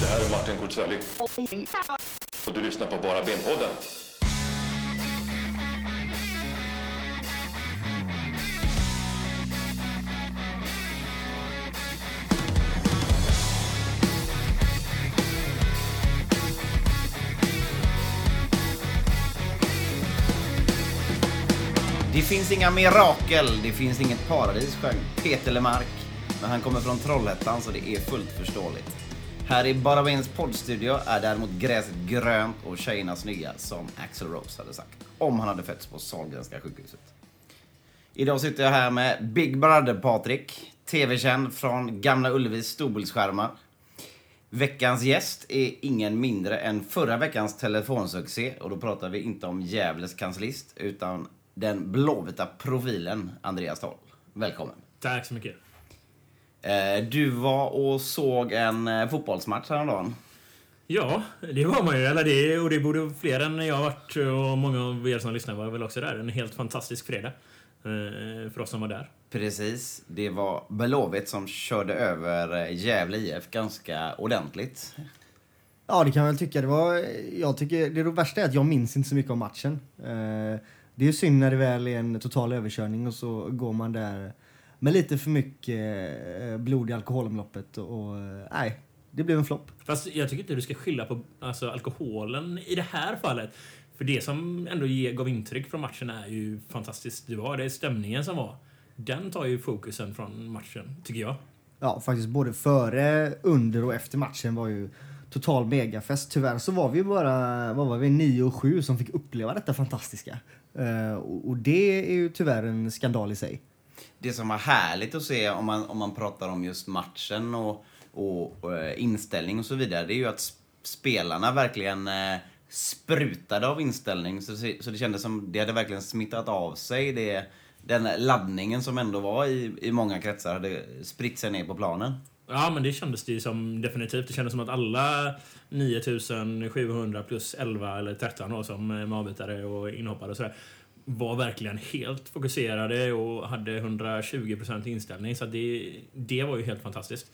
Det här är Martin Kurtzfeldt. Och du lyssnar på Bara Ben-podden. Det finns inga mirakel, det finns inget paradis, sjöng Peter Lemark. Men han kommer från Trollhättan så det är fullt förståeligt. Här i Bara Vins poddstudio är däremot gräset grönt och tjejerna snygga, som Axel Rose hade sagt. Om han hade fötts på Sahlgrenska sjukhuset. Idag sitter jag här med Big Brother Patrik, TV-känd från Gamla Ullevis storbildsskärmar. Veckans gäst är ingen mindre än förra veckans telefonsuccé och då pratar vi inte om Gävles kanslist utan den blåvita profilen Andreas Dahl. Välkommen. Tack så mycket. Eh, Du var och såg en eh, fotbollsmatch häromdagen. Ja, det var man ju. Eller det, och det borde fler än jag varit och många av er som lyssnar var väl också där. En helt fantastisk fredag. eh, För oss som var där. Precis. Det var Blåvitt som körde över Gävle IF ganska ordentligt. Ja, det kan jag väl tycka. Det var, jag tycker, det värsta är att jag minns inte så mycket om matchen. Det är ju synd när det väl är en total överkörning och så går man där med lite för mycket eh, blod i alkoholomloppet och, eh, nej, det blev en flopp. Fast jag tycker inte du ska skylla på alltså, alkoholen i det här fallet. För det som ändå ge, gav intryck från matchen är ju fantastiskt. Det var det stämningen som var. Den tar ju fokusen från matchen, tycker jag. Ja, faktiskt både före, under och efter matchen var ju total megafest. Tyvärr så var vi bara, vad var vi, 9 och 7 som fick uppleva detta fantastiska. Eh, och det är ju tyvärr en skandal i sig. Det som var härligt att se om man, om man pratar om just matchen och, och, och inställning och så vidare, det är ju att spelarna verkligen eh, sprutade av inställning. Så, det- så det kändes som det hade verkligen smittat av sig. Det, den laddningen som ändå var i, i många kretsar hade spritt sig ner på planen. Ja, men det kändes det ju som definitivt. Det kändes som att alla 9700 plus 11 eller 13 då, som eh, avbytare och inhoppare och sådär var verkligen helt fokuserade och hade 120% inställning. Så det, det var ju helt fantastiskt.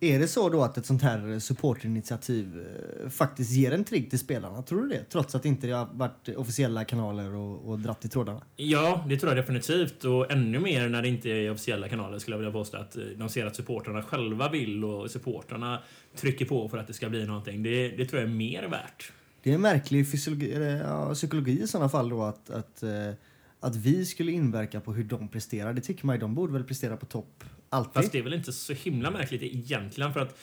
Är det så då att ett sånt här supportinitiativ eh, faktiskt ger en trigg till spelarna? Tror du det? Trots att inte det har varit officiella kanaler och, och dratt i trådarna? Ja, det tror jag definitivt. Och ännu mer när det inte är officiella kanaler skulle jag vilja påstå. Att eh, de ser att supportrarna själva vill och supportrarna trycker på för att det ska bli någonting. Det, det tror jag är mer värt. Det är en märklig fysiologi, ja, psykologi i sådana fall då att, att, eh, att vi skulle inverka på hur de presterar. Det tycker man ju, de borde väl prestera på topp alltid. Fast det är väl inte så himla märkligt egentligen för att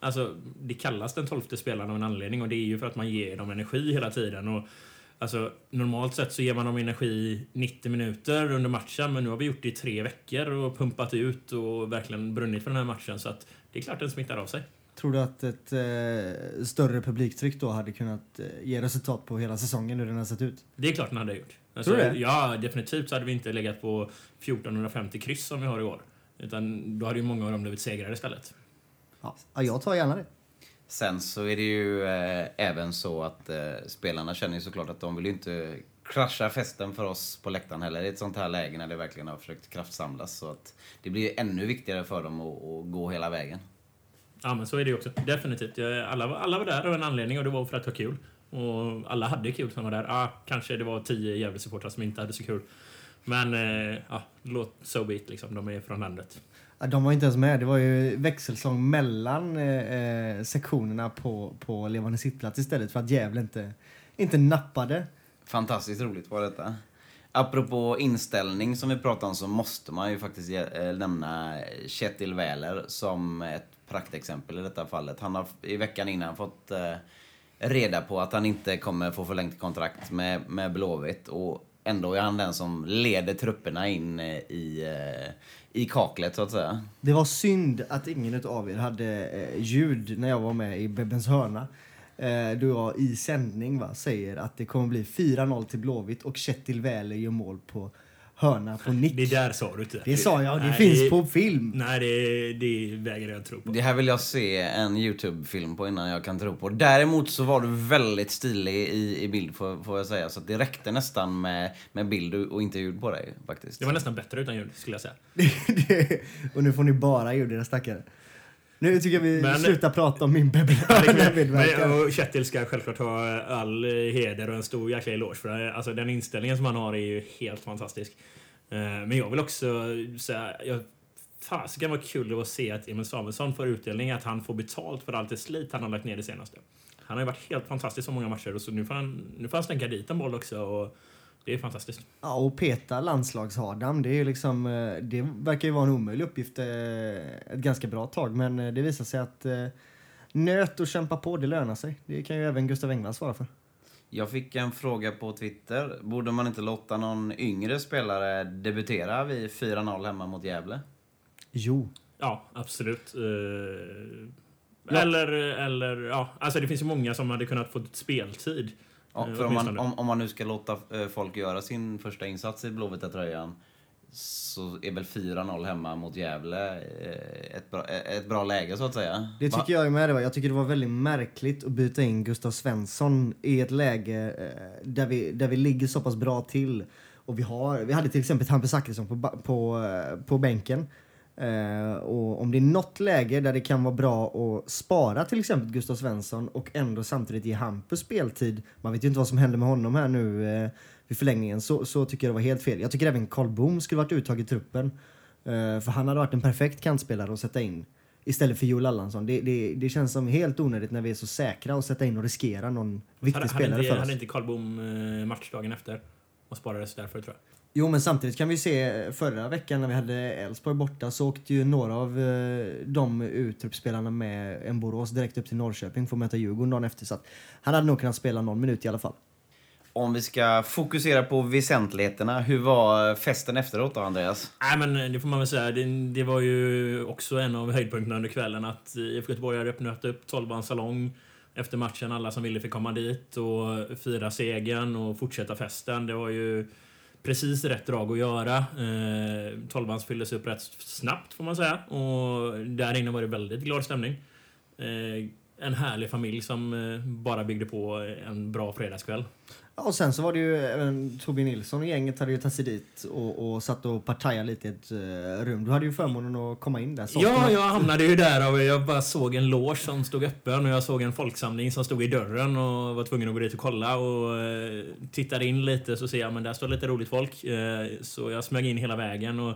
alltså, det kallas den tolfte spelaren av en anledning och det är ju för att man ger dem energi hela tiden. Och, alltså, normalt sett så ger man dem energi 90 minuter under matchen men nu har vi gjort det i tre veckor och pumpat ut och verkligen brunnit för den här matchen så att det är klart den smittar av sig. Tror du att ett eh, större publiktryck då hade kunnat eh, ge resultat på hela säsongen hur den har sett ut? Det är klart den hade gjort. Alltså, Tror du det? Ja, definitivt så hade vi inte legat på 1450 kryss som vi har i år. Utan då hade ju många av dem blivit segrare istället. Ja, ja jag tar gärna det. Sen så är det ju eh, även så att eh, spelarna känner ju såklart att de vill ju inte krascha festen för oss på läktaren heller i ett sånt här läge när det verkligen har försökt kraftsamlas. Så att det blir ännu viktigare för dem att, att gå hela vägen. Ja, men så är det ju också. Definitivt. Alla, var- alla var där av en anledning och det var för att ha kul. Och alla hade kul som var där. Ah, kanske det var tio Gävle-supportrar som inte hade så kul. Men eh, ja, låt so be it, liksom. De är från landet. Ja, de var inte ens med. Det var ju växelsång mellan eh, eh, sektionerna på, på Levande sittplats istället för att Gävle inte, inte nappade. Fantastiskt roligt var detta. Apropå inställning som vi pratade om så måste man ju faktiskt ge, eh, nämna Kjetil Wähler som ett praktexempel i detta fallet. Han har i veckan innan fått eh, reda på att han inte kommer få förlängt kontrakt med, med Blåvitt och ändå är han den som leder trupperna in eh, i, eh, i kaklet så att säga. Det var synd att ingen av er hade eh, ljud när jag var med i Bebbens hörna. Då jag i sändning va, säger att det kommer bli 4-0 till Blåvitt och Kjetil Wähler gör mål på hörna på nick. Det där sa du inte. Det sa jag, det Nej, finns på film. Nej, det, det vägrar jag tro på. Det här vill jag se en YouTube-film på innan jag kan tro på. Däremot så var du väldigt stilig i, i bild får, får jag säga. Så att det räckte nästan med, med bild och, inte ljud på dig faktiskt. Det var nästan bättre utan ljud, skulle jag säga. Det- och nu får ni bara ljud era stackare. Nu tycker jag vi Men- slutar prata om min Bebbe-medverkan. och Kjetil ska självklart ha all heder och en stor jäkla eloge för det. Alltså, den inställningen som han har är ju helt fantastisk. Eh, Men jag vill också säga... Jag, fasiken vad kul att se att Emil Samuelsson får utdelning, att han får betalt för allt det slit han har lagt ner det senaste. Han har ju varit helt fantastisk så många matcher och så nu får han, nu får han stänka dit en boll också. Och det är fantastiskt. Ja, och peta landslagshadam, det är ju liksom, eh, det verkar ju vara en omöjlig uppgift eh, ett ganska bra tag, men eh, det visar sig att nöt och kämpa på, det lönar sig. Det kan ju även Gustav Engvall svara för. Jag fick en fråga på Twitter. Borde man inte låta någon yngre spelare debutera vid 4-0 hemma mot Gävle? Jo. Ja, absolut. Eller, eller, ja, alltså det finns ju många som hade kunnat få speltid. Ja, för om man, om, om man nu ska låta eh, folk göra sin första insats i blåvita tröjan så är väl 4-0 hemma mot Gävle eh, ett bra, eh, ett bra läge så att säga. Det tycker jag är med. Det var. Jag tycker det var väldigt märkligt att byta in Gustav Svensson i ett läge där, vi, där vi ligger så pass bra till. Och vi, har, vi hade till exempel Hampus Zachrisson på, på, på bänken. Eh, och om det är något läge där det kan vara bra att spara till exempel Gustav Svensson och ändå samtidigt ge Hampus speltid. Man vet ju inte vad som händer med honom här nu eh, vid förlängningen. Så, så tycker jag det var helt fel. Jag tycker även Karl Boom skulle varit uttagen i truppen. Eh, för han hade varit en perfekt kantspelare att sätta in. Istället för Joel Allansson. Det, det, det känns som helt onödigt när vi är så säkra att sätta in och riskera någon viktig Hade, hade, spelare inte, för oss. hade inte Karl Bom eh, matchdagen efter och sparades därför tror jag. Jo, men samtidigt kan vi se eh, förra veckan när vi hade Elfsborg borta så åkte ju några av eh, de uttruppspelarna med en Borås direkt upp till Norrköping för att möta Djurgården dagen efter. Så att han hade nog kunnat spela någon minut i alla fall. Om vi ska fokusera på väsentligheterna, hur var festen efteråt då Andreas? Nej, men det får man väl säga. Det, det var ju också en av höjdpunkterna under kvällen att IFK Göteborg hade öppnat upp 12 salong efter matchen. Alla som ville fick komma dit och fira segern och fortsätta festen. Det var ju precis rätt drag att göra. Eh, 12 fylldes upp rätt snabbt får man säga och där inne var det väldigt glad stämning. Eh, en härlig familj som eh, bara byggde på en bra fredagskväll. Och sen så var det ju även Tobbe Nilsson och gänget hade ju tagit sig dit och, och satt och partajade lite i ett eh, rum. Du hade ju förmånen att komma in där. Sånt Ja, jag hamnade ju där och jag bara såg en loge som stod öppen och jag såg en folksamling som stod i dörren och var tvungen att gå dit och kolla och eh, tittade in lite så ser jag men där står lite roligt folk. Eh, så jag smög in hela vägen och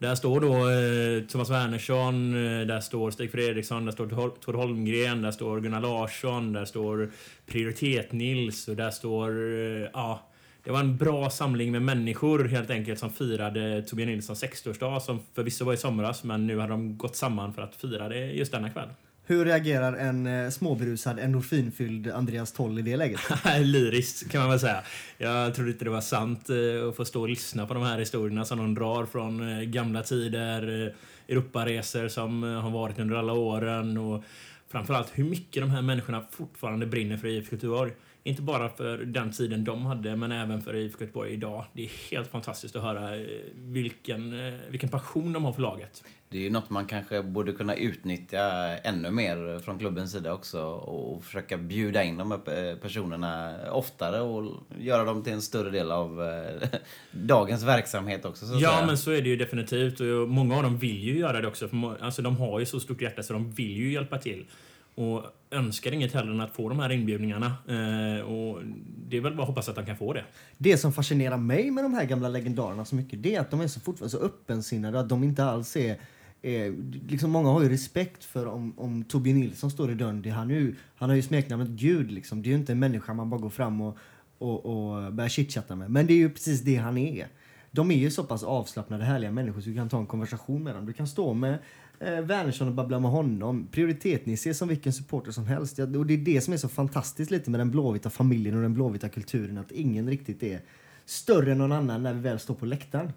där står då eh, Thomas Wernersson, eh, där står Stig Fredriksson, där står Tor- Holmgren, där står Gunnar Larsson, där står Prioritet-Nils och där står, eh, ja, det var en bra samling med människor helt enkelt som firade Torbjörn Nilssons 60-årsdag som förvisso var i somras men nu har de gått samman för att fira det just denna kväll. Hur reagerar en eh, småberusad endorfinfylld Andreas Toll i det läget? Lyriskt kan man väl säga. Jag trodde inte det var sant eh, att få stå och lyssna på de här historierna som de drar från eh, gamla tider, eh, Europaresor som eh, har varit under alla åren och framförallt hur mycket de här människorna fortfarande brinner för IFK Göteborg. Inte bara för den tiden de hade, men även för IFK Göteborg idag. Det är helt fantastiskt att höra eh, vilken, eh, vilken passion de har för laget. Det är ju något man kanske borde kunna utnyttja ännu mer från klubbens sida också och försöka bjuda in de här personerna oftare och göra dem till en större del av eh, dagens verksamhet också. Ja, säga. men så är det ju definitivt. Och många av dem vill ju göra det också. För alltså, de har ju så stort hjärta så de vill ju hjälpa till. Och önskar inget hellre än att få de här inbjudningarna. Eh, och det är väl bara att hoppas att han kan få det. Det som fascinerar mig med de här gamla legendarerna så mycket det är att de är så fortfarande så öppensinnade att de inte alls är Eh, liksom många har ju respekt för om, om Tobbe Nilsson står i dörren. Det, han, ju, han har ju smeknamnet Gud. Liksom. Det är ju inte en människa man bara går fram och, och, och börjar chitchatta med. Men det är ju precis det han är. De är ju så pass avslappnade, härliga människor så du kan ta en konversation med dem. Du kan stå med eh, Wernersson och babbla med honom. Prioritet-Nisse som vilken supporter som helst. Ja, och det är det som är så fantastiskt lite med den blåvita familjen och den blåvita kulturen. Att ingen riktigt är större än någon annan när vi väl står på läktaren.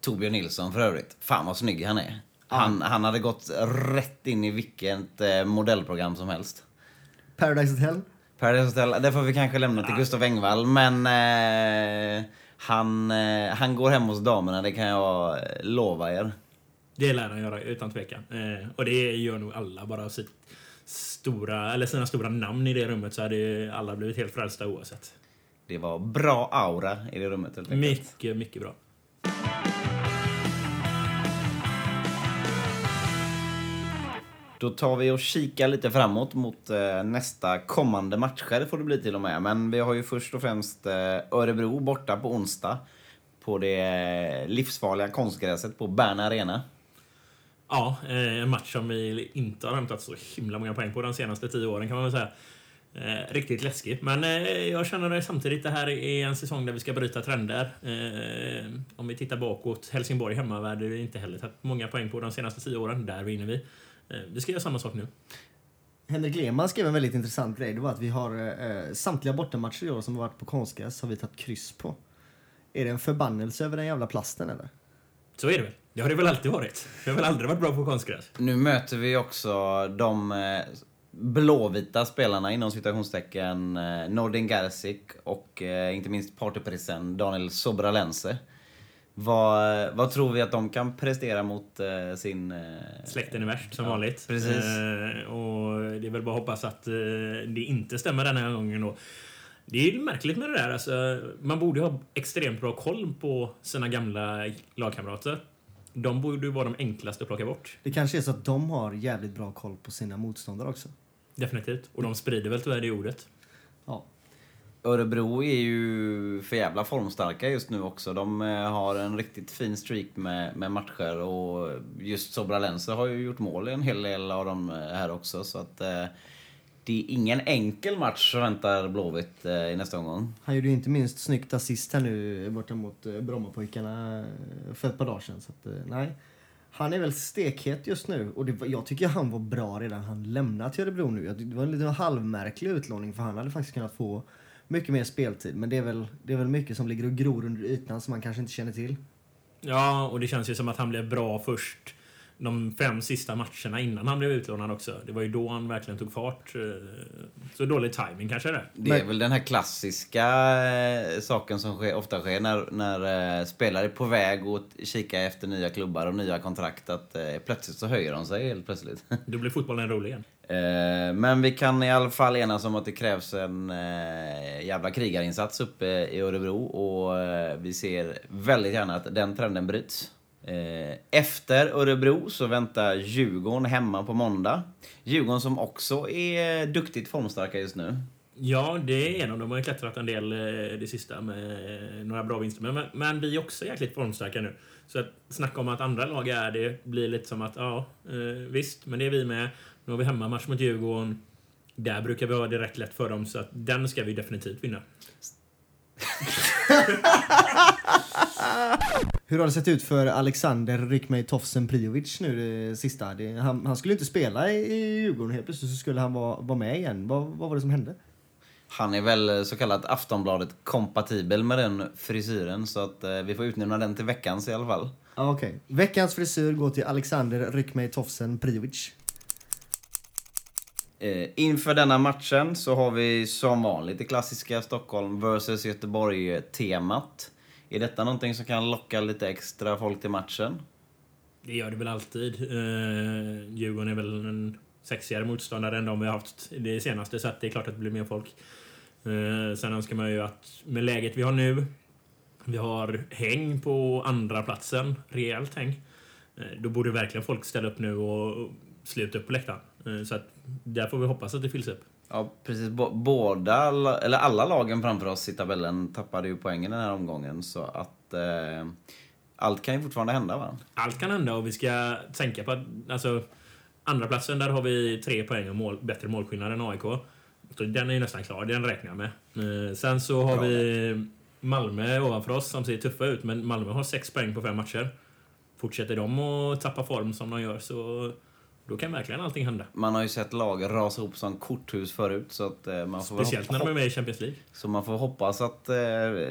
Torbjörn Nilsson för övrigt. Fan vad snygg han är. Han, han hade gått rätt in i vilket eh, modellprogram som helst. Paradise Hotel. Paradise Hotel, det får vi kanske lämna till Gustav Engvall, men eh, han, eh, han går hem hos damerna, det kan jag eh, lova er. Det lär han göra utan tvekan. Eh, och det gör nog alla. Bara sitt stora, eller sina stora namn i det rummet så hade alla blivit helt frälsta oavsett. Det var bra aura i det rummet helt enkelt. Mycket, mycket bra. Då tar vi och kikar lite framåt mot eh, nästa kommande matcher får det bli till och med. Men vi har ju först och främst eh, Örebro borta på onsdag. På det eh, livsfarliga konstgräset på Bern Arena. Ja, eh, en match som vi inte har hämtat så himla många poäng på de senaste tio åren kan man väl säga. Eh, riktigt läskigt. Men eh, jag känner det samtidigt, det här är en säsong där vi ska bryta trender. Eh, om vi tittar bakåt, Helsingborg hemma hade vi inte heller tagit många poäng på de senaste tio åren. Där vinner vi. Vi ska göra samma sak nu. Henrik Lehmann skrev en väldigt intressant grej. Det var att vi har samtliga bortamatcher i år som har varit på konstgräs har vi tagit kryss på. Är det en förbannelse över den jävla plasten eller? Så är det väl? Det har det väl alltid varit. Vi har väl aldrig varit bra på konstgräs. Nu möter vi också de eh, blåvita spelarna inom citationstecken eh, Nordin Gerzik och eh, inte minst partyprisen Daniel Sobralense. Vad, vad tror vi att de kan prestera mot eh, sin... Eh, Släkten är värst som Ja, vanligt. precis. Eh, och det är väl bara att hoppas att eh, det inte stämmer den här gången. Då. Det är märkligt med det där. Alltså, man borde ha extremt bra koll på sina gamla lagkamrater. De borde ju vara de enklaste att plocka bort. Det kanske är så att de har jävligt bra koll på sina motståndare också. Definitivt. Och de sprider väl tyvärr det ordet. Ja. Örebro är ju för jävla formstarka just nu också. De eh, har en riktigt fin streak med, med matcher och just Sobralense har ju gjort mål i en hel del av dem eh, här också. Så att eh, det är ingen enkel match som väntar Blåvitt eh, i nästa omgång. Han gjorde ju inte minst snyggt assist här nu borta mot eh, Brommapojkarna eh, för ett par dagar sedan. Så att, eh, nej. Han är väl stekhet just nu och det, jag tycker han var bra redan han lämnade till Örebro nu. Det var en lite halvmärklig utlåning för han hade faktiskt kunnat få mycket mer speltid. Men det är väl, det är väl mycket som ligger och gror under ytan som man kanske inte känner till. Ja, och det känns ju som att han blev bra först de fem sista matcherna innan han blev utlånad också. Det var ju då han verkligen tog fart. Eh, Så dålig timing kanske det är. Det är väl den här klassiska eh, saken som sker, ofta sker när, när eh, spelare är på väg att kika efter nya klubbar och nya kontrakt. Att plötsligt så höjer de sig helt plötsligt. Då blir fotbollen rolig igen. Men vi kan i alla fall enas om att det krävs en jävla krigarinsats uppe i Örebro och vi ser väldigt gärna att den trenden bryts. Eh, Efter Örebro så väntar Djurgården hemma på måndag. Djurgården som också är duktigt formstarka just nu. Ja, det är de. De har ju klättrat en del eh, det sista med några bra vinster. Men, men vi är också jäkligt formstarka nu. Så att snacka om att andra lag är det blir lite som att ja, eh, visst, men det är vi med. Nu har vi hemmamatch mot Djurgården. Där brukar vi ha det rätt lätt för dem, så att den ska vi definitivt vinna. Hur har det sett ut för Alexander Rykmej Tofsen Priovic nu det sista? Det, han, han skulle inte spela i, i Djurgården helt plötsligt så skulle han vara, vara med igen. Vad, vad var det som hände? Han är väl så kallat Aftonbladet kompatibel med den frisyren så att eh, vi får utnämna den till veckans i alla fall. Ja, okej. Veckans frisyr går till Alexander Rykmej Tofsen Priovic. Eh, inför denna matchen så har vi som vanligt det klassiska Stockholm vs Göteborg-temat. Är detta någonting som kan locka lite extra folk till matchen? Det gör det väl alltid. Eh, Djurgården är väl en sexigare motståndare än de vi har haft det senaste, så att det är klart att det blir mer folk. Eh, sen önskar man ju att med läget vi har nu, vi har häng på andra platsen, rejält häng. Eh, då borde verkligen folk ställa upp nu och sluta upp på läktaren. Eh, så att där får vi hoppas att det fylls upp. Ja, precis. Bo- Båda, eller alla lagen framför oss i tabellen tappade ju poängen den här omgången så att eh, allt kan ju fortfarande hända va? Allt kan hända och vi ska tänka på att alltså, andra platsen där har vi tre poäng och mål, bättre målskillnad än AIK. Så den är ju nästan klar, den räknar jag med. Eh, sen så har Bra vi Malmö ovanför oss som ser tuffa ut, men Malmö har sex poäng på fem matcher. Fortsätter de att tappa form som de gör så då kan verkligen allting hända. Man har ju sett lag rasa ihop som korthus förut så att eh, man får Speciellt hoppa- när de är med i Champions League. Så man får hoppas att eh,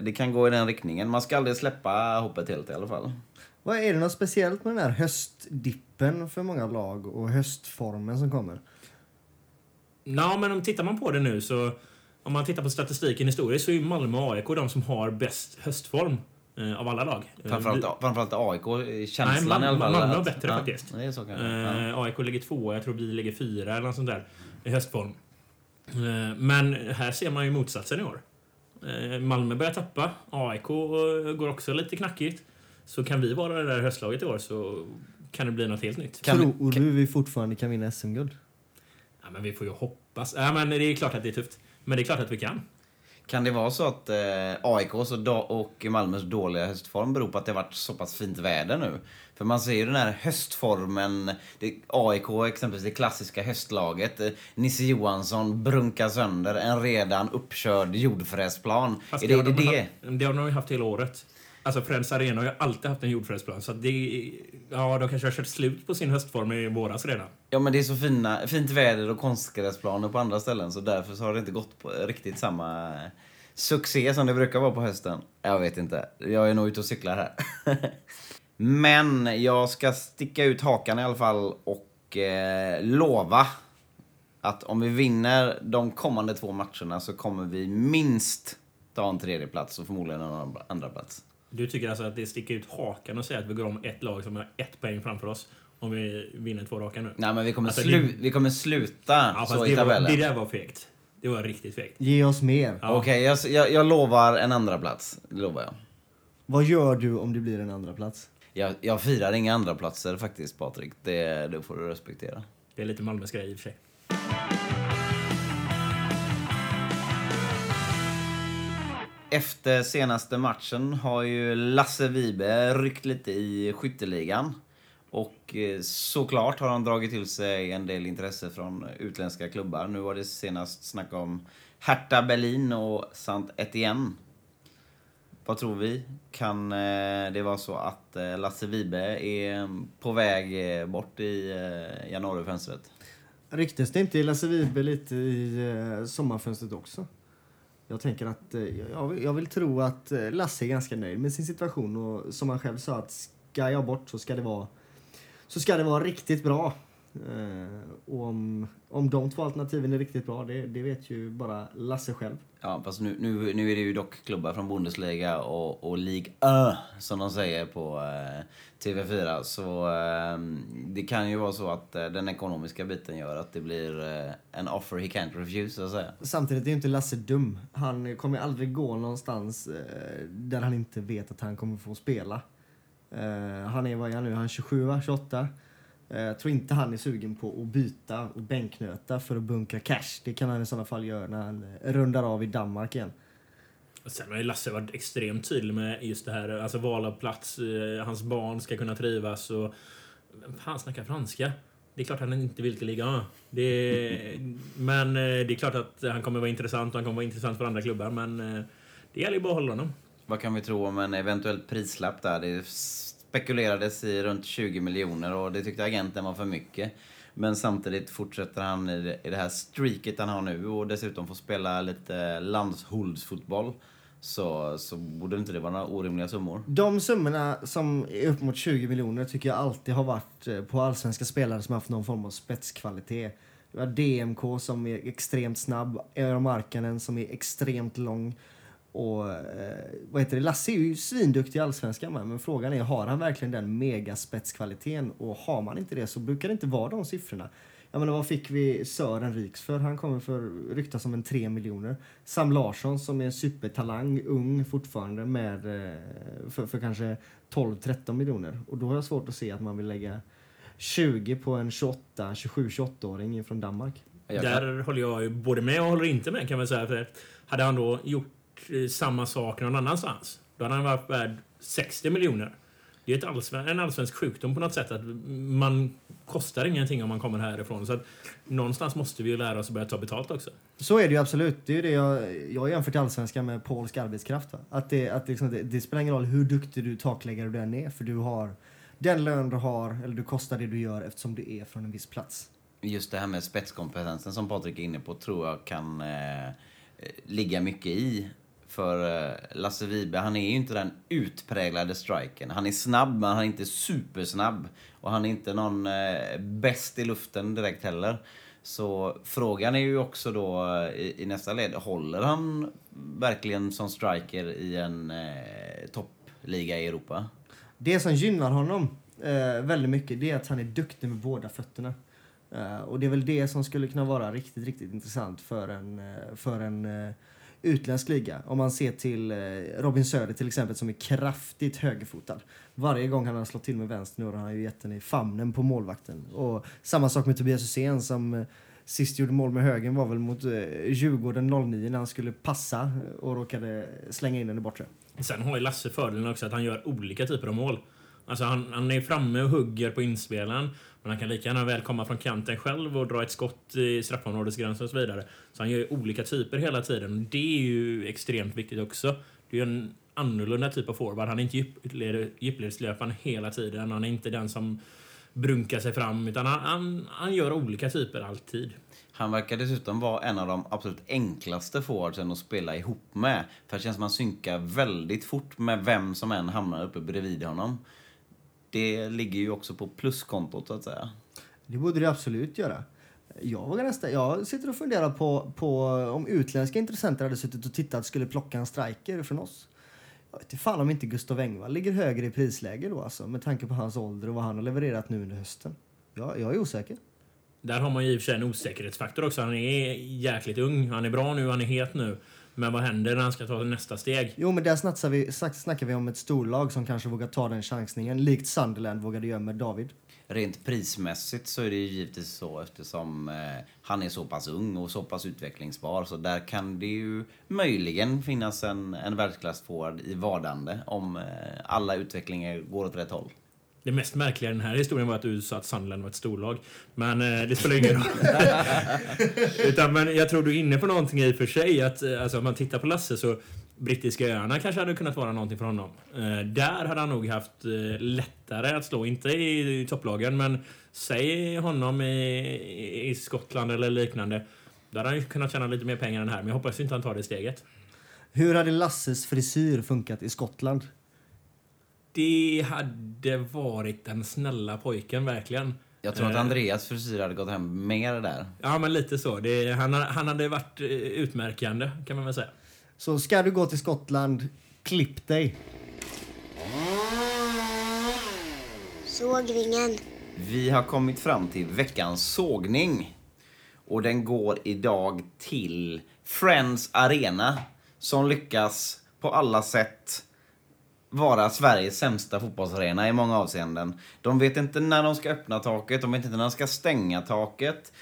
det kan gå i den riktningen. Man ska aldrig släppa hoppet helt i alla fall. Vad Är det något speciellt med den här höstdippen för många lag och höstformen som kommer? Ja, men om tittar man på det nu så om man tittar på statistiken historiskt så är ju Malmö och AIK de som har bäst höstform av alla lag. Eh, Framförallt, vi- framförallt AIK, eh, känslan Nej, i alla fall. Malmö bättre ja, faktiskt. Det är så kanske. Ja. Eh, AIK ligger tvåa, jag tror vi ligger fyra eller något sånt där i höstform. Eh, men här ser man ju motsatsen i år. Eh, Malmö börjar tappa, AIK eh, går också lite knackigt. Så kan vi vara det där höstlaget i år så kan det bli något helt nytt. Kan- Tror du vi fortfarande kan vinna SM-guld? Ja, men vi får ju hoppas. Ja, men det är klart att det är tufft. Men det är klart att vi kan. Kan det vara så att eh, AIKs och, och Malmös dåliga höstform beror på att det har varit så pass fint väder nu? För man ser ju den här höstformen. Det, AIK exempelvis, det klassiska höstlaget. Eh, Nisse Johansson brunkar sönder en redan uppkörd jordfräsplan. Fast är det har det? de det? Haft, det har de ju haft hela året. Alltså Friends Arena har ju alltid haft en jordfräsplan. Så det, ja, de kanske har kört slut på sin höstform i våras redan. Ja men det är så fina, fint väder och konstgräsplaner på andra ställen så därför så har det inte gått på riktigt samma eh, succé som det brukar vara på hösten. Jag vet inte. Jag är nog ute och cyklar här. men jag ska sticka ut hakan i alla fall och eh, lova att om vi vinner de kommande två matcherna så kommer vi minst ta en tredje plats och förmodligen en andra plats. Du tycker alltså att det sticker ut hakan och säger att vi går om ett lag som har ett poäng framför oss om vi vinner två raka nu? Nej men vi kommer, Alltså, slu- det- vi kommer sluta Ja, så i det, var, tabellen. det där var fegt. Det var riktigt fegt. Ge oss mer. Ja. Okej, jag, jag, jag lovar en andra plats. Det lovar jag. Vad gör du om det blir en andra plats? Jag, jag firar inga andra platser faktiskt, Patrik. Det, det får du respektera. Det är lite Malmös grej i och för sig. Efter senaste matchen har ju Lasse Vibe ryckt lite i skytteligan. Och eh, såklart har han dragit till sig en del intresse från utländska klubbar. Nu var det senast snack om Hertha Berlin och Sant Etienne. Vad tror vi? Kan eh, det vara så att eh, Lasse Vibe är på väg bort i januarifönstret? Ryktes det inte Lasse Vibe lite i sommarfönstret också? Jag tänker att eh, jag, vill, jag vill tro att eh, Lasse är ganska nöjd med sin situation och som han själv sa att ska jag bort så ska det vara så ska det vara riktigt bra. Eh, och om, om de två alternativen är riktigt bra, det, det vet ju bara Lasse själv. Ja, fast nu, nu, nu är det ju dock klubbar från Bundesliga och, och League Ö, som de säger på eh, TV4. Så eh, det kan ju vara så att eh, den ekonomiska biten gör att det blir eh, en offer he can't refuse, så att säga. Samtidigt är ju inte Lasse dum. Han kommer ju aldrig gå någonstans eh, där han inte vet att han kommer få spela. Eh, han är, vad är han nu, han är 27 va? 28? Eh, Jag tror inte han är sugen på att byta och bänknöta för att bunkra cash. Det kan han i sådana fall göra när han eh, rundar av i Danmark igen. Och Sen har ju Lasse varit extremt tydlig med just det här, alltså val av plats, eh, hans barn ska kunna trivas och... Vem fan snackar franska? Det är klart han inte vill till Liga A. Det är, Men det är klart att han kommer vara intressant och han kommer vara intressant för andra klubbar, men det gäller ju bara att hålla honom. Vad kan vi tro om en eventuell prislapp där? Det spekulerades i runt 20 miljoner och det tyckte agenten var för mycket. Men samtidigt fortsätter han i det, i det här streaket han har nu och dessutom får spela lite landshuldsfotboll. Så, så borde inte det vara några orimliga summor. De summorna som är upp mot 20 miljoner tycker jag alltid har varit eh, på allsvenska spelare som haft någon form av spetskvalitet. Du har DMK som är extremt snabb, Eero Markkanen som är extremt lång. Och eh, vad heter det? Lasse är ju svinduktig i allsvenskan med, men frågan är har han verkligen den megaspetskvaliteten? Och har man inte det så brukar det inte vara de siffrorna. Jag menar, vad fick vi Sören Riks för? Han kommer för ryktas som en 3 miljoner. Sam Larsson som är en supertalang, ung fortfarande med eh, för, för kanske 12-13 miljoner. Och då har jag svårt att se att man vill lägga 20 på en 28, 27-28-åring från Danmark. Där håller jag ju både med och håller inte med kan man säga. För hade han då gjort samma sak någon annanstans, då hade han varit värd 60 miljoner. Det är ett allsven en allsvensk sjukdom på något sätt att man kostar ingenting om man kommer härifrån. Så att någonstans måste vi ju lära oss att börja ta betalt också. Så är det ju absolut. Det är ju det jag, jag jämfört allsvenskan med polsk arbetskraft. Va? Att, det, att liksom, det, det spelar ingen roll hur duktig du takläggare du än är, för du har den lön du har, eller du kostar det du gör eftersom du är från en viss plats. Just det här med spetskompetensen som Patrik är inne på tror jag kan eh, ligga mycket i. För eh, Lasse Vibe, han är ju inte den utpräglade strikern. Han är snabb, men han är inte supersnabb. Och han är inte någon eh, bäst i luften direkt heller. Så frågan är ju också då eh, i, i nästa led, håller han verkligen som striker i en eh, toppliga i Europa? Det som gynnar honom eh, väldigt mycket det är att han är duktig med båda fötterna. Eh, och det är väl det som skulle kunna vara riktigt, riktigt intressant för en, eh, för en eh, utländsk liga. Om man ser till eh, Robin Söder till exempel som är kraftigt högerfotad. Varje gång han har slått till med vänster nu har han ju gett den i famnen på målvakten. Och samma sak med Tobias Hysén som eh, sist gjorde mål med högen var väl mot eh, Djurgården 09 när han skulle passa och råkade slänga in den i bortre. Sen har ju Lasse fördelen också att han gör olika typer av mål. Alltså han, han är framme och hugger på inspelen. Men han kan lika gärna väl komma från kanten själv och dra ett skott i straffområdesgränsen och så vidare. Så han gör ju olika typer hela tiden. Det är ju extremt viktigt också. Det är ju en annorlunda typ av forward. Han är inte djupledslöparen hela tiden. Han är inte den som brunkar sig fram. Utan han, han, han gör olika typer alltid. Han verkar dessutom vara en av de absolut enklaste forwardsen att spela ihop med. För det känns som att han synkar väldigt fort med vem som än hamnar uppe bredvid honom. Det ligger ju också på pluskontot så att säga. Det borde det absolut göra. Jag, vågar nästan, jag sitter och funderar på, på om utländska intressenter hade suttit och tittat skulle plocka en striker från oss. Jag vet inte fan om inte Gustav Engvall ligger högre i prisläge då alltså, med tanke på hans ålder och vad han har levererat nu under hösten. Jag, jag är osäker. Där har man ju i och för sig en osäkerhetsfaktor också. Han är jäkligt ung. Han är bra nu, han är het nu. Men vad händer när han ska ta nästa steg? Jo, men där snackar vi, snackar vi om ett storlag som kanske vågar ta den chansningen, likt Sunderland vågade göra med David. Rent prismässigt så är det ju givetvis så eftersom eh, han är så pass ung och så pass utvecklingsbar. Så där kan det ju möjligen finnas en, en världsklassforward i vardande om eh, alla utvecklingar går åt rätt håll. Det mest märkliga i den här historien var att du sa att Sunderland var ett storlag. Men eh, det spelar ingen roll. Utan, men jag tror du är inne på någonting i och för sig. Att, eh, alltså, om man tittar på Lasse så Brittiska öarna kanske hade kunnat vara någonting för honom. Eh, där hade han nog haft eh, lättare att slå, inte i, i topplagen, men säg honom i, i Skottland eller liknande. Där hade han kunnat tjäna lite mer pengar än här, men jag hoppas inte han tar det steget. Hur hade Lasses frisyr funkat i Skottland? Det hade varit den snälla pojken, verkligen. Jag tror att Andreas frisyr hade gått hem mer där. Ja, men lite så. Det, han, han hade varit eh, utmärkande, kan man väl säga. Så ska du gå till Skottland, klipp dig. Sågringen. Vi har kommit fram till veckans sågning. Och den går idag till Friends Arena som lyckas på alla sätt vara Sveriges sämsta fotbollsarena i många avseenden. De vet inte när de ska öppna taket, de vet inte när de ska stänga taket.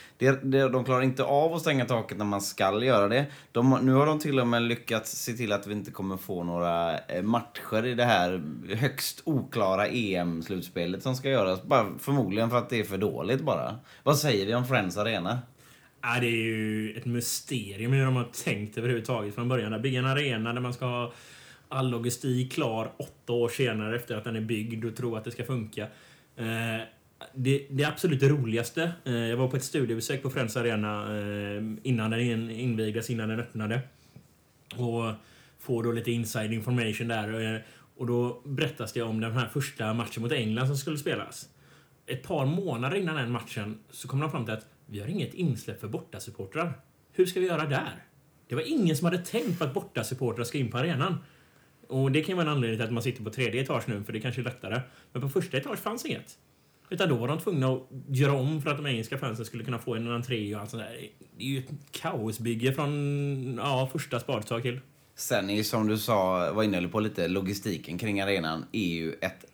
De klarar inte av att stänga taket när man ska göra det. De, nu har de till och med lyckats se till att vi inte kommer få några eh, matcher i det här högst oklara EM-slutspelet som ska göras. Bara, förmodligen för att det är för dåligt bara. Vad säger vi om Friends Arena? Ja, det är ju ett mysterium hur de har tänkt överhuvudtaget från början. Att bygga en arena där man ska ha all logistik klar åtta år senare efter att den är byggd och tro att det ska funka. Eh, det, det absolut roligaste, eh, jag var på ett studiebesök på Friends Arena eh, innan den invigdes, innan den öppnade. Och får då lite inside information där. Eh, och då berättas det om den här första matchen mot England som skulle spelas. Ett par månader innan den matchen så kom de fram till att vi har inget insläpp för bortasupportrar. Hur ska vi göra där? Det var ingen som hade tänkt på att bortasupportrar ska in på arenan. Och det kan ju vara en anledning till att man sitter på tredje etage nu, för det kanske är lättare. Men på första etage fanns inget. Utan då var de tvungna att göra om för att de engelska fansen skulle kunna få en entré och allt sånt där. Det är ju ett kaosbygge från ja, första spadtag till. Sen är ju som du sa, var inne på lite, logistiken kring arenan är ju ett,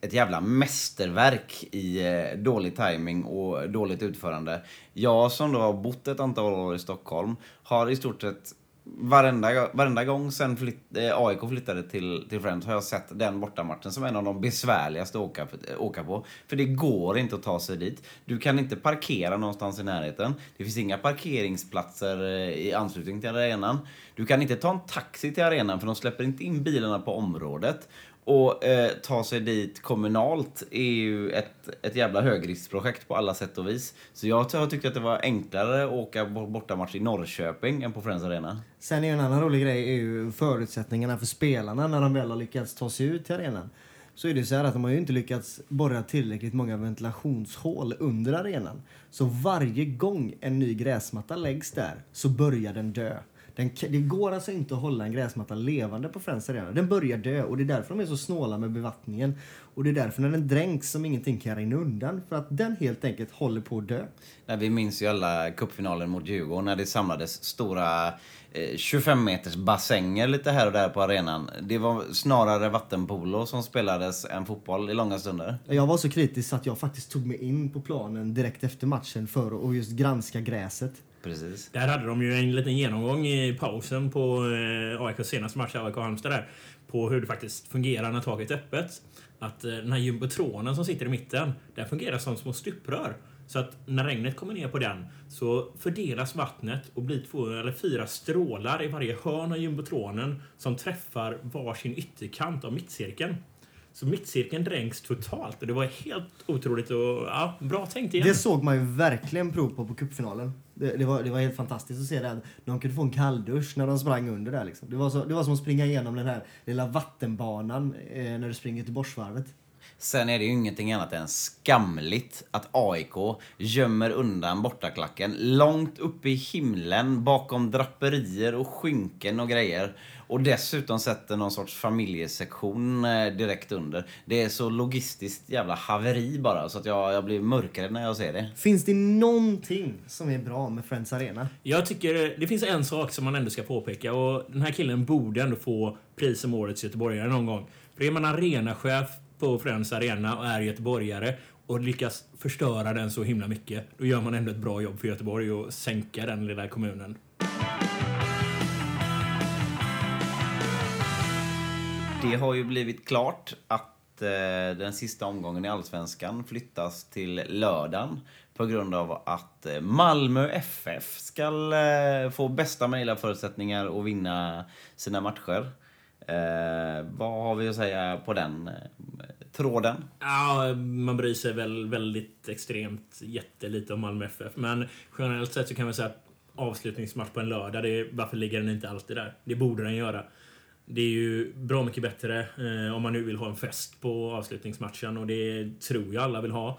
ett jävla mästerverk i eh, dålig timing och dåligt utförande. Jag som då har bott ett antal år i Stockholm har i stort sett varenda, varenda gång sen flytt, eh, AIK flyttade till, till Friends har jag sett den bortamatchen som en av de besvärligaste att åka, åka på. För det går inte att ta sig dit. Du kan inte parkera någonstans i närheten. Det finns inga parkeringsplatser eh, i anslutning till arenan. Du kan inte ta en taxi till arenan för de släpper inte in bilarna på området. Och eh, ta sig dit kommunalt är ju ett, ett jävla högriskprojekt på alla sätt och vis. Så jag har tyckt att det var enklare att åka bortamatch i Norrköping än på Friends Arena. Sen är ju en annan rolig grej är ju förutsättningarna för spelarna när de väl har lyckats ta sig ut till arenan. Så är det så här att de har ju inte lyckats borra tillräckligt många ventilationshål under arenan. Så varje gång en ny gräsmatta läggs där så börjar den dö. Den, det går alltså inte att hålla en gräsmatta levande på Friends Arena. Den börjar dö och det är därför de är så snåla med bevattningen. Och det är därför när den dränks som ingenting kan rinna undan. För att den helt enkelt håller på att dö. Nej, vi minns ju alla cupfinalen mot Djurgården när det samlades stora eh, 25 meters bassänger lite här och där på arenan. Det var snarare vattenpolo som spelades än fotboll i långa stunder. Jag var så kritisk att jag faktiskt tog mig in på planen direkt efter matchen för att just granska gräset. Precis. Där hade de ju en liten genomgång i pausen på eh, AIKs senaste match, AIK Halmstad där. På hur det faktiskt fungerar när taket är öppet. Att eh, den här jumbotronen som sitter i mitten, den fungerar som små stuprör. Så att när regnet kommer ner på den så fördelas vattnet och blir två eller fyra strålar i varje hörn av jumbotronen som träffar varsin ytterkant av mittcirkeln. Så mittcirkeln dränks totalt och det var helt otroligt och ja, bra tänkt igen. Det såg man ju verkligen prov på på cupfinalen. Det, det, var, det var helt fantastiskt att se det. De kunde få en kalldusch när de sprang under där. Liksom. Det, var så, det var som att springa igenom den här lilla vattenbanan eh, när du springer till Borsvarvet. Sen är det ju ingenting annat än skamligt att AIK gömmer undan bortaklacken långt uppe i himlen bakom draperier och skynken och grejer. Och dessutom sätter någon sorts familjesektion eh, direkt under. Det är så logistiskt jävla haveri bara så att jag, jag blir mörkare när jag ser det. Finns det någonting som är bra med Friends Arena? Jag tycker det finns en sak som man ändå ska påpeka och den här killen borde ändå få pris som årets göteborgare någon gång. För är man arenachef på Friends Arena och är göteborgare och lyckas förstöra den så himla mycket, då gör man ändå ett bra jobb för Göteborg och sänka den lilla kommunen. Det har ju blivit klart att eh, den sista omgången i Allsvenskan flyttas till lördagen på grund av att eh, Malmö FF ska eh, få bästa möjliga förutsättningar att vinna sina matcher. Eh, vad har vi att säga på den eh, tråden? Ja, man bryr sig väl väldigt extremt jättelite om Malmö FF. Men generellt sett så kan man säga att avslutningsmatch på en lördag, det är, varför ligger den inte alltid där? Det borde den göra. Det är ju bra mycket bättre eh, om man nu vill ha en fest på avslutningsmatchen och det tror jag alla vill ha.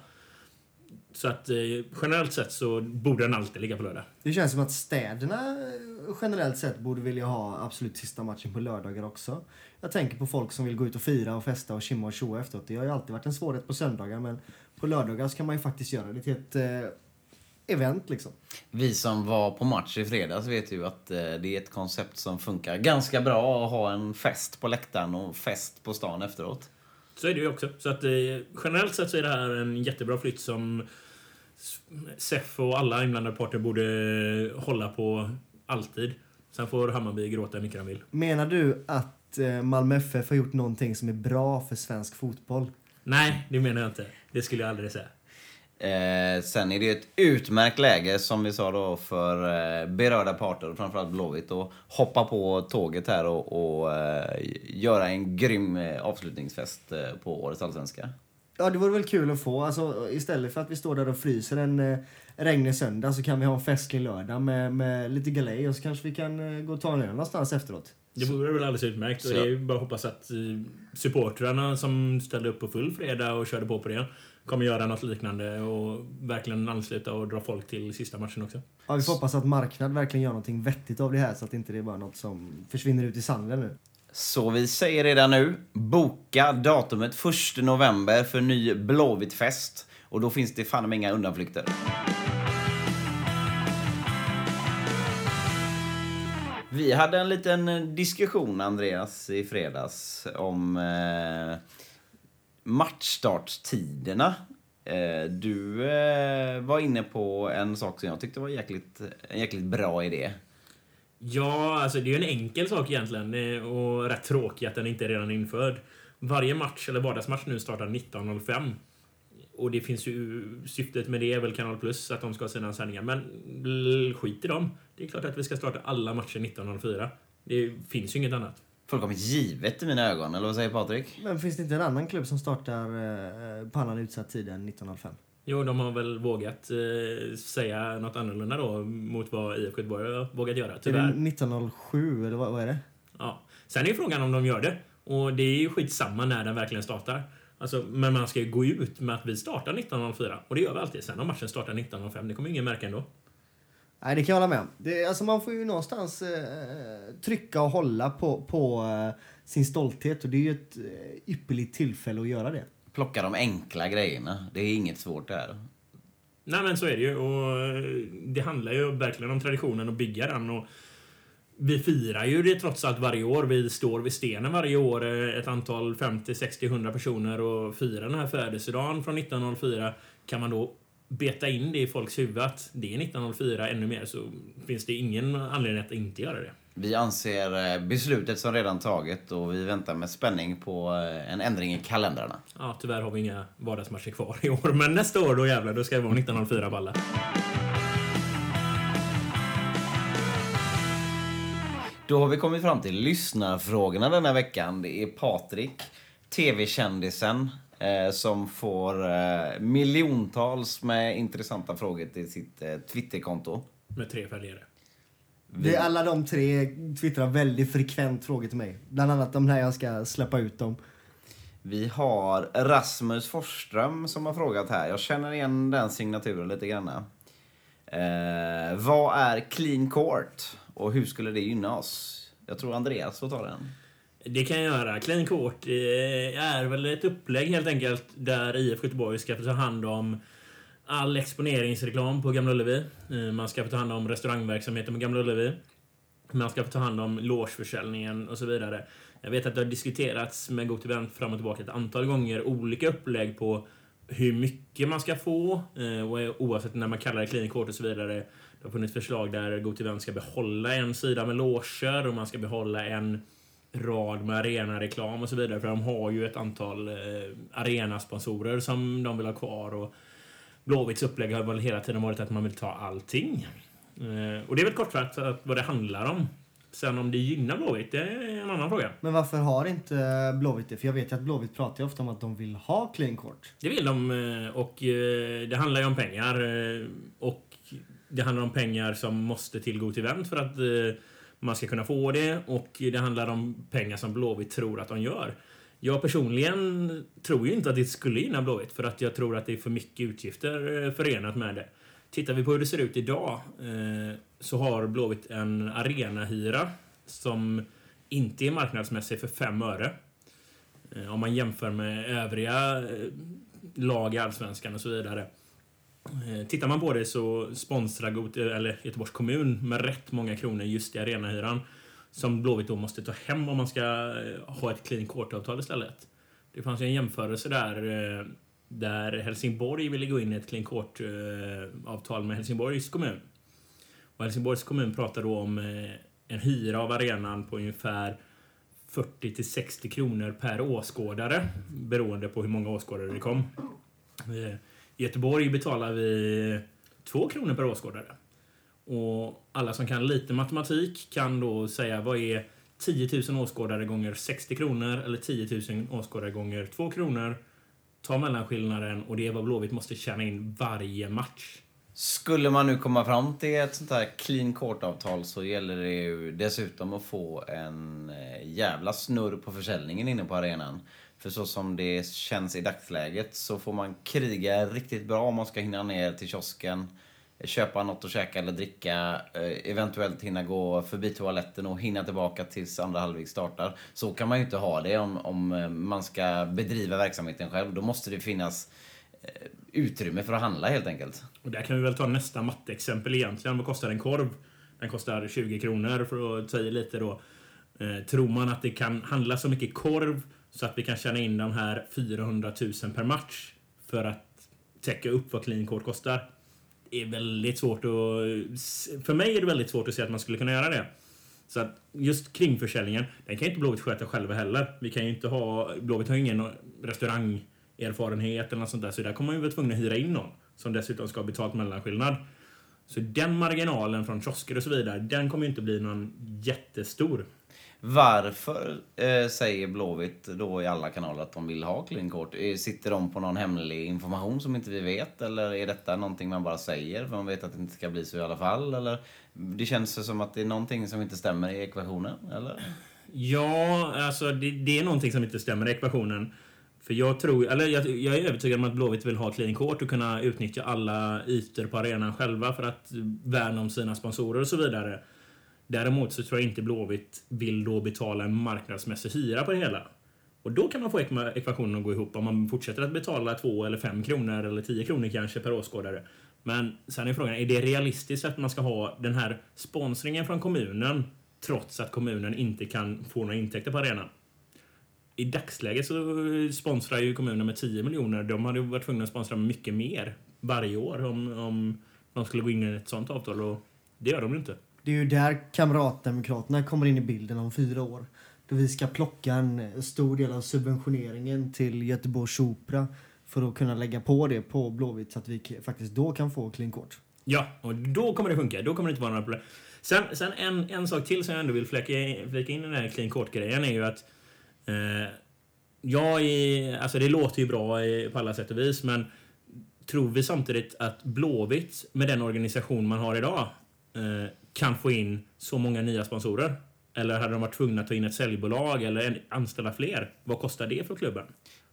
Så att eh, generellt sett så borde den alltid ligga på lördag. Det känns som att städerna eh, generellt sett borde vilja ha absolut sista matchen på lördagar också. Jag tänker på folk som vill gå ut och fira och festa och kimma och tjoa efteråt. Det har ju alltid varit en svårighet på söndagar men på lördagar så kan man ju faktiskt göra det till ett eh, event liksom. Vi som var på match i fredags vet ju att eh, det är ett koncept som funkar ganska bra att ha en fest på läktaren och fest på stan efteråt. Så är det ju också. Så att, eh, generellt sett så är det här en jättebra flytt som SEF och alla inblandade parter borde hålla på alltid. Sen får Hammarby gråta hur mycket de vill. Menar du att eh, Malmö FF har gjort någonting som är bra för svensk fotboll? Nej, det menar jag inte. Det skulle jag aldrig säga. Eh, sen är det ett utmärkt läge, som vi sa då, för eh, berörda parter, och framförallt Blåvitt, att hoppa på tåget här och, och eh, göra en grym eh, avslutningsfest eh, på årets allsvenska. Ja, det vore väl kul att få. Alltså, istället för att vi står där och fryser en eh, regnig söndag så kan vi ha en festlig lördag med, med lite galej och så kanske vi kan eh, gå och ta en öl någonstans efteråt. Det vore väl alldeles utmärkt. Och Så- det är ju bara att hoppas att supportrarna som ställde upp på full fredag och körde på på det kommer göra något liknande och verkligen ansluta och dra folk till sista matchen också. Ja, vi får hoppas att marknad verkligen gör någonting vettigt av det här så att inte det är bara något som försvinner ut i sanden nu. Så vi säger redan nu, boka datumet 1 november för ny Blåvitt-fest. Och då finns det fan inga undanflykter. Vi hade en liten diskussion, Andreas, i fredags om eh, matchstartstiderna. Eh, du eh, var inne på en sak som jag tyckte var jäkligt, en jäkligt bra idé. Ja, alltså det är ju en enkel sak egentligen och rätt tråkig att den inte är redan införd. Varje match, eller vardagsmatch nu, startar 19.05. Och det finns ju, syftet med det är väl Kanal Plus, att de ska ha sina sändningar. Men skit i dem. Det är klart att vi ska starta alla matcher 19.04. Det finns ju inget annat. Fullkomligt givet i mina ögon, eller vad säger Patrik? Men finns det inte en annan klubb som startar eh, på annan utsatt tid än 1905? Jo, de har väl vågat eh, säga något annorlunda då mot vad IFK Göteborg har vågat göra, Är det tyvärr. 1907 eller vad, vad är det? Ja. Sen är ju frågan om de gör det. Och det är ju skitsamma när den verkligen startar. Alltså, men man ska ju gå ut med att vi startar 19.04. Och det gör vi alltid. Sen om matchen startar 19.05, det kommer ingen märka ändå. Nej, det kan jag hålla med om. Det, alltså man får ju någonstans eh, trycka och hålla på, på eh, sin stolthet och det är ju ett eh, ypperligt tillfälle att göra det. Plocka de enkla grejerna. Det är inget svårt där. Nej men så är det ju och eh, det handlar ju verkligen om traditionen och bygga den. Och vi firar ju det trots allt varje år. Vi står vid stenen varje år, eh, ett antal 50, 60, 100 personer och firar den här födelsedagen från 1904. Kan man då beta in det i folks huvud att det är 1904 ännu mer så finns det ingen anledning att inte göra det. Vi anser eh, beslutet som redan taget och vi väntar med spänning på eh, en ändring i kalendrarna. Ja, tyvärr har vi inga vardagsmatcher kvar i år, men nästa år då jävlar, då ska det vara 1904 på alla. Då har vi kommit fram till lyssnarfrågorna denna veckan. Det är Patrik, TV-kändisen, som får eh, miljontals med intressanta frågor till sitt eh, Twitterkonto. Med tre följare. Det är alla de tre twittrar väldigt frekvent frågor till mig. Bland annat de här jag ska släppa ut dem. Vi har Rasmus Forsström som har frågat här. Jag känner igen den signaturen lite grann. Eh, vad är clean court och hur skulle det gynna oss? Jag tror Andreas får ta den. Det kan jag göra. Clean Court eh, är väl ett upplägg helt enkelt där IF Göteborg ska få ta hand om all exponeringsreklam på Gamla Ullevi. Eh, man ska få ta hand om restaurangverksamheten på Gamla Ullevi. Man ska få ta hand om logeförsäljningen och så vidare. Jag vet att det har diskuterats med God till vän fram och tillbaka ett antal gånger olika upplägg på hur mycket man ska få eh, oavsett när man kallar det clean court och så vidare. Det har funnits förslag där God till vän ska behålla en sida med loger och man ska behålla en rad med arenareklam och så vidare. För de har ju ett antal eh, arenasponsorer som de vill ha kvar. Och Blåvitts upplägg har väl hela tiden varit att man vill ta allting. Eh, och det är väl kortfattat vad det handlar om. Sen om det gynnar Blåvitt, det är en annan fråga. Men varför har inte Blåvitt det? För jag vet ju att Blåvitt pratar ju ofta om att de vill ha clean court. Det vill de eh, och eh, det handlar ju om pengar. eh, Och det handlar om pengar som måste till God till vän för att eh, man ska kunna få det. Och det handlar om pengar som Blåvitt tror att de gör. Jag personligen tror ju inte att det skulle gynna Blåvitt för att jag tror att det är för mycket utgifter eh, förenat med det. Tittar vi på hur det ser ut idag eh, så har Blåvitt en arenahyra som inte är marknadsmässig för fem öre. Eh, Om man jämför med övriga eh, lag i Allsvenskan och så vidare. Eh, tittar man på det så sponsrar God, eh, eller Göteborgs kommun med rätt många kronor just i arenahyran som Blåvitt då måste ta hem om man ska eh, ha ett clean court-avtal istället. Det fanns ju en jämförelse där där Helsingborg ville gå in i ett clean court-avtal med Helsingborgs kommun. Och Helsingborgs kommun pratar då om en hyra av arenan på ungefär 40 till 60 kronor per åskådare beroende på hur många åskådare det kom. I Göteborg betalar vi 2 kronor per åskådare. Och alla som kan lite matematik kan då säga vad är 10 000 åskådare gånger 60 kronor eller 10 000 åskådare gånger 2 kronor. Ta mellanskillnaden och det är vad Blåvitt måste tjäna in varje match. Skulle man nu komma fram till ett sånt här clean court-avtal så gäller det ju dessutom att få en eh, jävla snurr på försäljningen inne på arenan. För så som det känns i dagsläget så får man kriga riktigt bra om man ska hinna ner till kiosken, köpa något att käka eller dricka, eh, eventuellt hinna gå förbi toaletten och hinna tillbaka tills andra halvlek startar. Så kan man ju inte ha det om, om eh, man ska bedriva verksamheten själv. Då måste det finnas eh, utrymme för att handla helt enkelt. Och där kan vi väl ta nästa matteexempel egentligen. Vad kostar en korv? Den kostar 20 kronor för att ta i lite då. Eh, tror man att det kan handla så mycket korv så att vi kan tjäna in de här 400 000 per match för att täcka upp vad clean court kostar? Det är väldigt svårt att... För mig är det väldigt svårt att se att man skulle kunna göra det. Så att just kringförsäljningen, den kan ju inte Blåvitt sköta själva heller. Vi kan ju inte ha... Blåvitt har ju ingen restaurangerfarenhet eller något sånt där, så där kommer man ju vara tvungen att hyra in någon som dessutom ska ha betalt mellanskillnad. Så den marginalen från kiosker och så vidare, den kommer ju inte bli någon jättestor. Varför eh, säger Blåvitt då i alla kanaler att de vill ha clean court? Eh, sitter de på någon hemlig information som inte vi vet? Eller är detta någonting man bara säger för man vet att det inte ska bli så i alla fall? Eller det känns som att det är någonting som inte stämmer i ekvationen, eller? Ja, alltså det, det är någonting som inte stämmer i ekvationen. För jag tror, eller jag, jag är övertygad om att Blåvitt vill ha clean court och kunna utnyttja alla ytor på arenan själva för att värna om sina sponsorer och så vidare. Däremot så tror jag inte Blåvitt vill då betala en marknadsmässig hyra på det hela. Och då kan man få ekvationen att gå ihop om man fortsätter att betala 2 eller 5 kronor eller 10 kronor kanske per åskådare. Men sen är frågan, är det realistiskt att man ska ha den här sponsringen från kommunen trots att kommunen inte kan få några intäkter på arenan? I dagsläget så sponsrar ju kommunen med 10 miljoner. De hade varit tvungna att sponsra med mycket mer varje år om, om de skulle gå in i ett sånt avtal och det gör de ju inte. Det är ju där Kamratdemokraterna kommer in i bilden om fyra år. Då vi ska plocka en eh, stor del av subventioneringen till Göteborgs Opera för att kunna lägga på det på Blåvitt så att vi faktiskt då kan få clean court. Ja, och då kommer det funka. Då kommer det inte vara några problem. Sen, sen en, en sak till som jag ändå vill flika, flika in i den här clean court-grejen är ju att eh, jag är, alltså det låter ju bra i, på alla sätt och vis, men tror vi samtidigt att Blåvitt med den organisation man har idag eh, kan få in så många nya sponsorer? Eller hade de varit tvungna att ta in ett säljbolag eller anställa fler? Vad kostar det för klubben?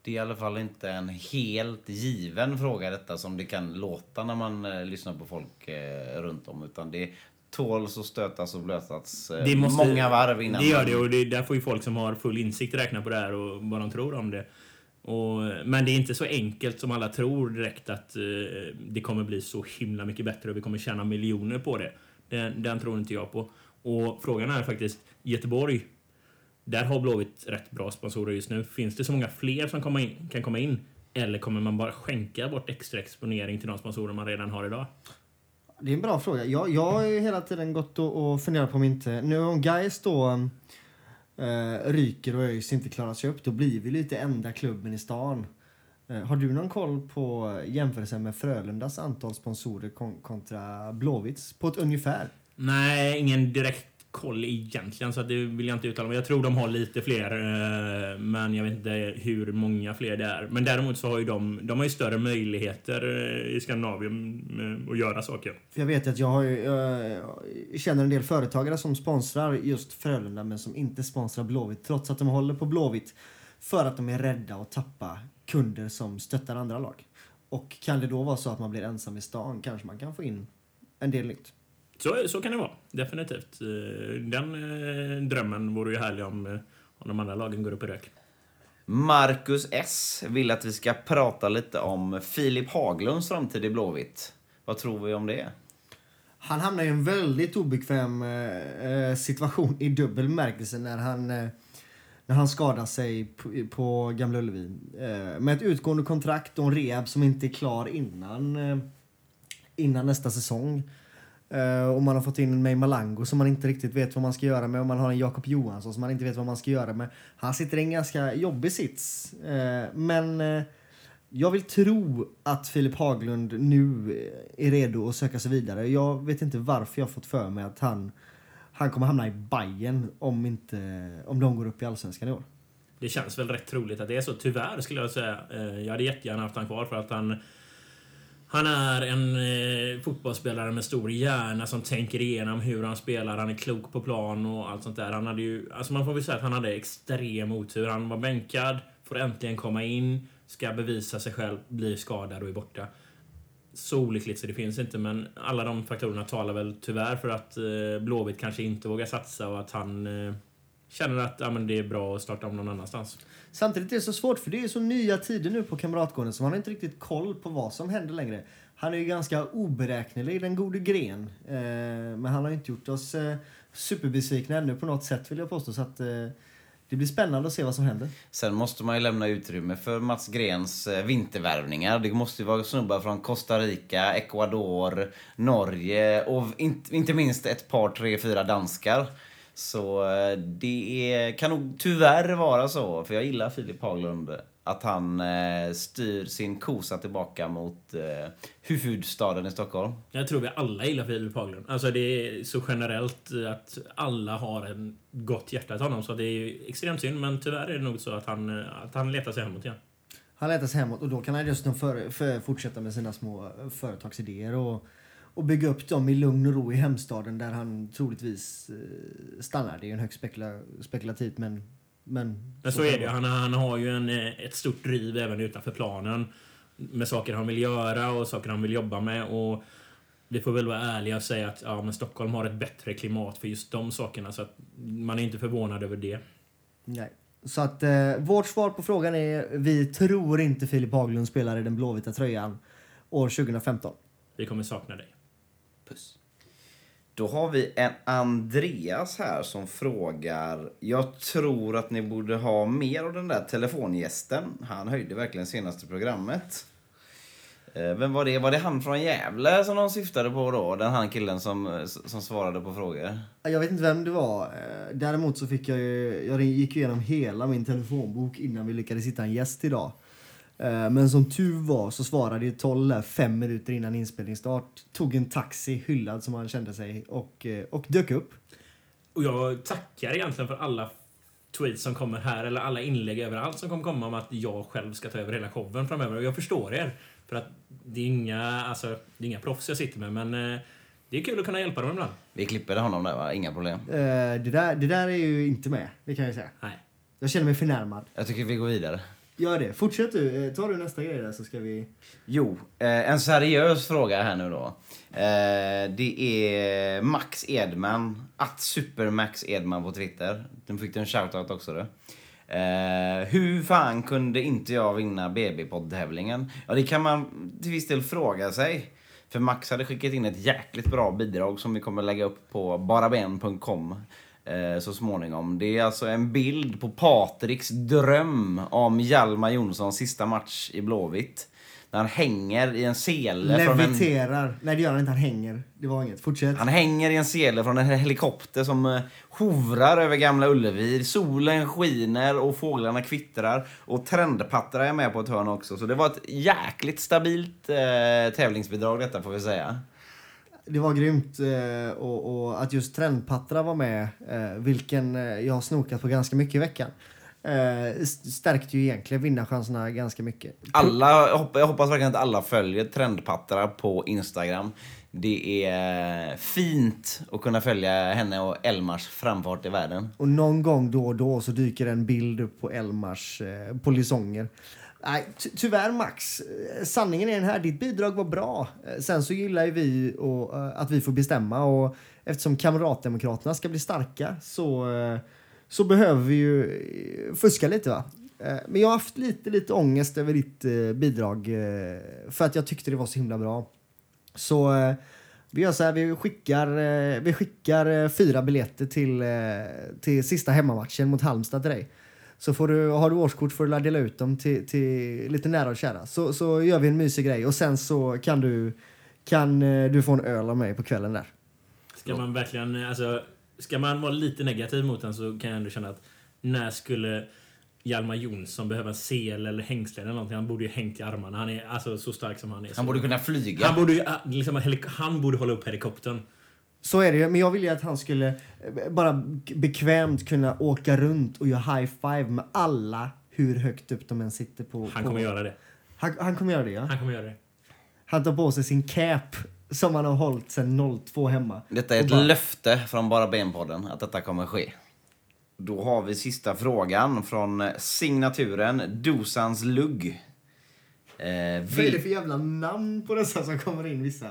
Det är i alla fall inte en helt given fråga detta som det kan låta när man eh, lyssnar på folk eh, runt om. Utan det tåls och stötas och blötas eh, Det måste- många varv innan Det gör det och det, där får ju folk som har full insikt räkna på det här och vad de tror om det. Och, men det är inte så enkelt som alla tror direkt att det kommer bli så himla mycket bättre och vi kommer tjäna miljoner på det. Den, den tror inte jag på. Och frågan är faktiskt, Göteborg, där har Blåvitt rätt bra sponsorer just nu. Finns det så många fler som komma in, kan komma in? Eller kommer man bara skänka bort extra exponering till de sponsorer man redan har idag? Det är en bra fråga. Jag, jag har ju hela tiden gått och, och funderat på om inte... Nu om Gais då eh, ryker och ÖIS inte klarar sig upp, då blir vi lite enda klubben i stan. Eh, har du någon koll på jämförelsen med Frölundas antal sponsorer kon kontra Blåvitts? På ett ungefär? Nej, ingen direkt koll egentligen, så det vill jag inte uttala mig. Jag tror de har lite fler, eh, men jag vet inte hur många fler det är. Men däremot så har ju de, de har ju större möjligheter eh, i Skandinavien att göra saker. För jag vet att jag, har ju, jag känner en del företagare som sponsrar just Frölunda men som inte sponsrar Blåvitt trots att de håller på Blåvitt för att de är rädda att tappa kunder som stöttar andra lag. Och kan det då vara så att man blir ensam i stan kanske man kan få in en del nytt. Så, så kan det vara, definitivt. Eh, Den eh, drömmen vore ju härlig om, eh, om de andra lagen går upp i rök. Marcus S vill att vi ska prata lite om Filip Haglunds framtid i Blåvitt. Vad tror vi om det? Han hamnar i en väldigt obekväm situation i dubbel bemärkelse när han, när han skadar sig på, på Gamla Ullevi. Eh, med ett utgående kontrakt och en rehab som inte är klar innan, eh, innan nästa säsong. Eh, och man har fått in en May Malango som man inte riktigt vet vad man ska göra med och man har en Jakob Johansson som man inte vet vad man ska göra med. Han sitter i en ganska jobbig sits. Eh, men eh, jag vill tro att Filip Haglund nu eh, är redo att söka sig vidare. Jag vet inte varför jag har fått för mig att han, han kommer hamna i Bayern om, inte, om de går upp i Allsvenskan i år. Det känns väl rätt troligt att det är så, tyvärr skulle jag säga. Eh, jag hade jättegärna haft han kvar för att han han är en eh, fotbollsspelare med stor hjärna som tänker igenom hur han spelar. Han är klok på plan och allt sånt där. Han hade ju, alltså man får väl säga att han hade extrem otur. Han var bänkad, får äntligen komma in, ska bevisa sig själv, blir skadad och är borta. Så olyckligt så det finns inte, men alla de faktorerna talar väl tyvärr för att eh, Blåvitt kanske inte vågar satsa och att han eh, känner att ja, men det är bra att starta om någon annanstans. Samtidigt är det så svårt för det är så nya tider nu på Kamratgården så man har inte riktigt koll på vad som händer längre. Han är ju ganska oberäknelig, den gode Gren. Eh, men han har inte gjort oss eh, superbesvikna ännu på något sätt vill jag påstå. Så att, eh, det blir spännande att se vad som händer. Sen måste man ju lämna utrymme för Mats Grens eh, vintervärvningar. Det måste ju vara snubbar från Costa Rica, Ecuador, Norge och inte, minst ett par, tre, fyra danskar. Så eh, det är, kan nog tyvärr vara så, för jag gillar Filip Haglund, eh, att han eh, styr sin kosa tillbaka mot eh, huvudstaden i Stockholm. Jag tror vi alla gillar Filip Haglund. Alltså det är så generellt att alla har en gott hjärta till honom. Så det är ju extremt synd, men tyvärr är det nog så att han, att han letar sig hemåt igen. Han letar sig hemåt och då kan han just för, för, fortsätta med sina små eh, företagsidéer och, och bygga upp dem i lugn och ro i hemstaden där han troligtvis eh, stannar. Det är ju en högst spekula, spekulativt men Men, Men så är det. Han, han har ju en, eh, ett stort driv även utanför planen. Med saker han vill göra och saker han vill jobba med. Och vi får väl vara ärliga och säga att ja, men Stockholm har ett bättre klimat för just de sakerna. Så att man är inte förvånad över det. Nej. Så att eh, vårt svar på frågan är vi tror inte Filip Haglund spelar i den blåvita tröjan år 2015. Vi kommer sakna dig. Puss. Då har vi en Andreas här som frågar. Jag tror att ni borde ha mer av den där telefongästen. Han höjde verkligen senaste programmet. Eh, vem var det? Var det han från Gävle som de syftade på då? Den han killen som, eh, som svarade på frågor? Jag vet inte vem det var. Eh, däremot så fick jag ju, jag gick igenom hela min telefonbok innan vi lyckades hitta en gäst idag. Eh, Men som tur var så svarade ju 12 där fem minuter innan inspelningsstart. Tog en taxi hyllad som han kände sig och, eh, och dök upp. Och jag tackar egentligen för alla tweets som kommer här, eller alla inlägg överallt som kommer komma om att jag själv ska ta över hela showen framöver. Och jag förstår er. För att det är inga, alltså, det är inga proffs jag sitter med, men eh, det är kul att kunna hjälpa dem ibland. Vi klipper honom där va? Inga problem. Eh, Det där, det där är ju inte med, det kan jag säga. Nej. Jag känner mig förnärmad. Jag tycker vi går vidare. Gör det. Fortsätt du. Eh, ta du nästa grej där så ska vi... Jo, eh, en seriös fråga här nu då. Eh, det är Max Edman, att Supermax Edman på Twitter. Den fick du en shoutout också du. Hur fan kunde inte jag vinna BB-poddtävlingen? Ja, det kan man till viss del fråga sig. För Max hade skickat in ett jäkligt bra bidrag som vi kommer lägga upp på baraben.com så småningom. Det är alltså en bild på Patriks dröm om Hjalmar Jonssons sista match i Blåvitt. När han hänger i en sele från en... Leviterar. Nej det gör han inte, han hänger. Det var inget. Fortsätt. Han hänger i en sele från en helikopter som eh, hovrar över Gamla Ullevi. Solen skiner och fåglarna kvittrar. Och Trendpattra är med på ett hörn också. Så det var ett jäkligt stabilt eh, tävlingsbidrag detta får vi säga. Det var grymt. eh, Och, och att just Trendpattra var med, eh, vilken eh, jag har snokat på ganska mycket i veckan. eh, st- Stärkte ju egentligen vinnarchanserna ganska mycket. Alla, jag hoppas, jag hoppas verkligen att alla följer Trendpattra på Instagram. Det är fint att kunna följa henne och Elmars framfart i världen. Och någon gång då och då så dyker en bild upp på Elmars eh, polisonger. Nej, ty- tyvärr Max. Sanningen är den här, ditt bidrag var bra. Eh, sen så gillar ju vi och, eh, att vi får bestämma och eftersom Kamratdemokraterna ska bli starka så, eh, så behöver vi ju fuska lite va. Men jag har haft lite, lite ångest över ditt bidrag för att jag tyckte det var så himla bra. Så vi gör så här, vi skickar, vi skickar fyra biljetter till, till sista hemmamatchen mot Halmstad till dig. Så får du, har du årskort får du dela ut dem till, till lite nära och kära. Så, så gör vi en mysig grej och sen så kan du, kan eh, du få en öl av mig på kvällen där. Ska man verkligen, alltså, ska man vara lite negativ mot den så kan jag ändå känna att när skulle Hjalmar Jonsson behöva sel eller hängslen eller någonting? Han borde ju hängt i armarna. Han är alltså så stark som han är. Han borde kunna flyga. han borde, ah, liksom, han borde hålla upp helikoptern. Så är det ju, men jag ville ju att han skulle eh, bara bekvämt kunna åka runt och göra high five med alla hur högt upp de än sitter på... Han på... kommer göra det. Han, han kommer göra det ja. Han kommer göra det. Han tar på sig sin cap som han har hållit sedan 02 hemma. Detta är ett bara- löfte från Bara Ben-podden att detta kommer ske. Då har vi sista frågan från signaturen Dosans Lugg. Eh, Vad är vil- det för jävla namn på dessa som kommer in vissa?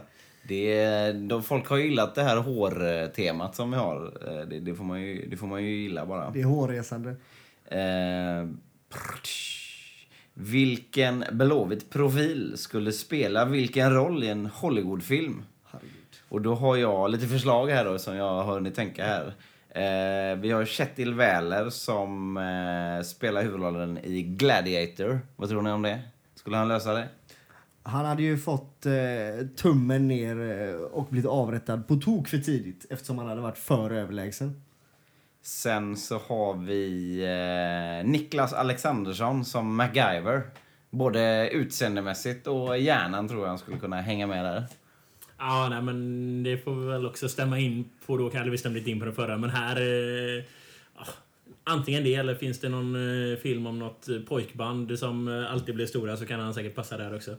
Det de, folk har ju gillat det här hårtemat som vi har. Eh, Det, det, får man ju, det får man ju gilla bara. Det är hårresande. Eh, vilken Blåvitt profil skulle spela vilken roll i en Hollywoodfilm? Herregud. Och då har jag lite förslag här då som jag har hunnit tänka här. Eh, vi har Kjetil Wähler som eh, spelar huvudrollen i Gladiator. Vad tror ni om det? Skulle han lösa det? Han hade ju fått eh, tummen ner eh, och blivit avrättad på tok för tidigt eftersom han hade varit för överlägsen. Sen så har vi eh, Niklas Alexandersson som MacGyver. Både utseendemässigt och hjärnan tror jag han skulle kunna hänga med där. Ja, nej, men det får vi väl också stämma in på. Då kan vi stämma lite in på den förra. Men här... Eh, ja, antingen det eller finns det någon eh, film om något eh, pojkband som eh, alltid blir stora så kan han säkert passa där också.